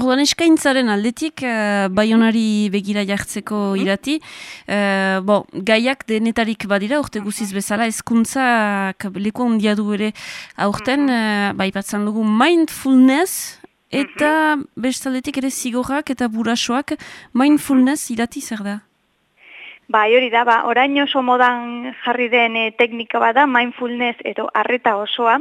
Orduan eskaintzaren aldetik, uh, baionari begira jartzeko mhm. irati, uh, bo, gaiak denetarik badira, urte guziz bezala, ezkuntza leku ondia du ere aurten, uh, bai patzan dugu mindfulness, eta bestaldetik ere zigorrak eta burasoak mindfulness irati zer da? Ba, hori da, ba, orain oso modan jarri den e, teknika bada, mindfulness edo arreta osoa,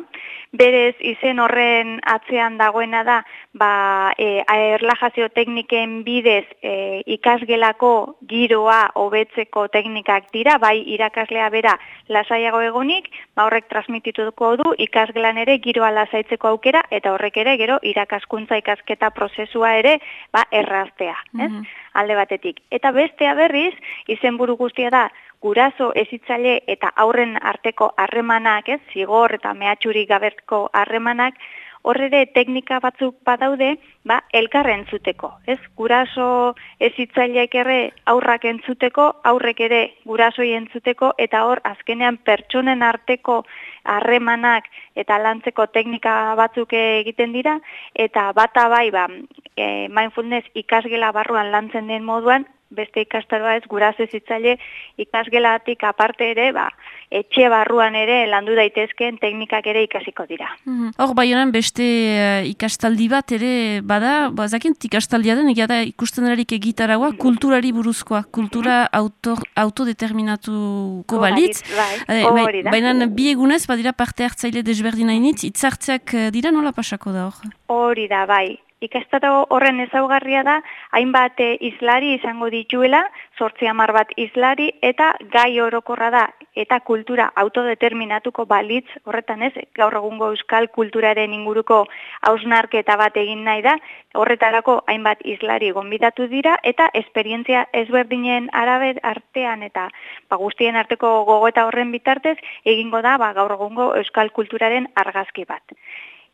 berez izen horren atzean dagoena da, ba, e, erlajazio tekniken bidez e, ikasgelako giroa hobetzeko teknikak dira, bai irakaslea bera lasaiago egonik, ba, horrek transmitituko du ikasgelan ere giroa lasaitzeko aukera, eta horrek ere gero irakaskuntza ikasketa prozesua ere ba, erraztea. Ez? Alde batetik. Eta bestea berriz, izenburu guztia da, guraso ezitzaile eta aurren arteko harremanak, ez, zigor eta mehatxuri gabertko harremanak, horre teknika batzuk badaude, ba, elkarre entzuteko. Ez, guraso ezitzaileak ere aurrak entzuteko, aurrek ere gurasoi entzuteko, eta hor, azkenean pertsonen arteko harremanak eta lantzeko teknika batzuk egiten dira, eta bata bai, ba, e, mindfulness ikasgela barruan lantzen den moduan, beste ikastaroa ez guraso zitzaile ikasgelatik aparte ere, ba, etxe barruan ere landu daitezkeen teknikak ere ikasiko dira. Mhm. Hor, bai honen beste uh, ikastaldi bat ere, bada, ba, zakint ikastaldia den, egia da ikusten erarik egitaragoa, mhm. kulturari buruzkoa, kultura mm auto, autodeterminatuko balitz. Bai, bai, Baina bi egunez, badira parte hartzaile desberdina initz, itzartzeak eh, dira nola pasako da hor? Hori da, bai ikastaro horren ezaugarria da, hainbat eh, islari izango dituela, sortzi hamar bat islari, eta gai orokorra da, eta kultura autodeterminatuko balitz, horretan ez, gaur egungo euskal kulturaren inguruko hausnarketa bat egin nahi da, horretarako hainbat islari gonbidatu dira, eta esperientzia ezberdinen araber artean, eta ba, guztien arteko gogoeta horren bitartez, egingo da, ba, gaur egungo euskal kulturaren argazki bat.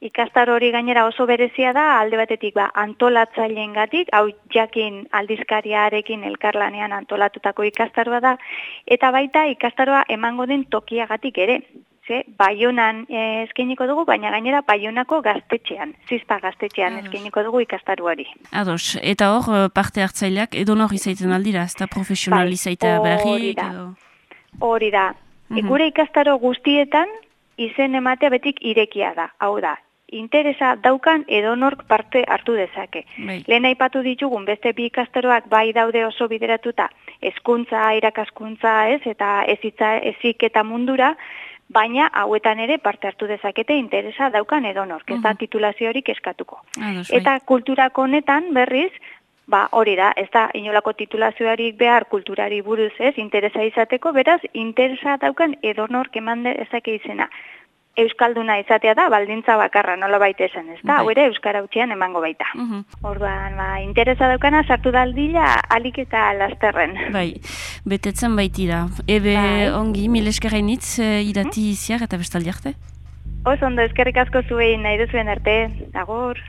Ikastar hori gainera oso berezia da, alde batetik ba, antolatzaileen gatik, hau jakin aldizkariarekin elkarlanean antolatutako ikastaroa da, eta baita ikastaroa emango den tokiagatik ere. Ze, baionan eh, eskeniko dugu, baina gainera baionako gaztetxean, zizpa gaztetxean eskeniko dugu ikastaruari. Ados, eta hor eh, parte hartzaileak edo nor izaiten aldira, ez da profesionalizaita bai, berri? Hori da. E, gure ikastaro guztietan, izen ematea betik irekia da. Hau da, interesa daukan edonork parte hartu dezake. Bai. Lehen aipatu ditugun beste bi ikastaroak bai daude oso bideratuta hezkuntza, irakaskuntza, ez eta ezitza ezik eta mundura, baina hauetan ere parte hartu dezakete interesa daukan edonork, ez da titulaziorik eskatuko. Bai. Eta kulturako honetan berriz, Ba, hori da, ez da, inolako titulazioarik behar kulturari buruz ez, interesa izateko, beraz, interesa daukan edonork eman dezake izena. Euskalduna izatea da, baldintza bakarra nola baita esan, ez da? Bai. Hau ere, Euskara utxean emango baita. Uh Orduan, ba, interesa daukana, sartu daldila, alik eta lasterren. Bai, betetzen baitira. Ebe, bai. ongi, mil eskerrein itz, uh, irati uh eta bestaldi arte? Oso ondo, eskerrik asko zuen, nahi duzuen arte, agor.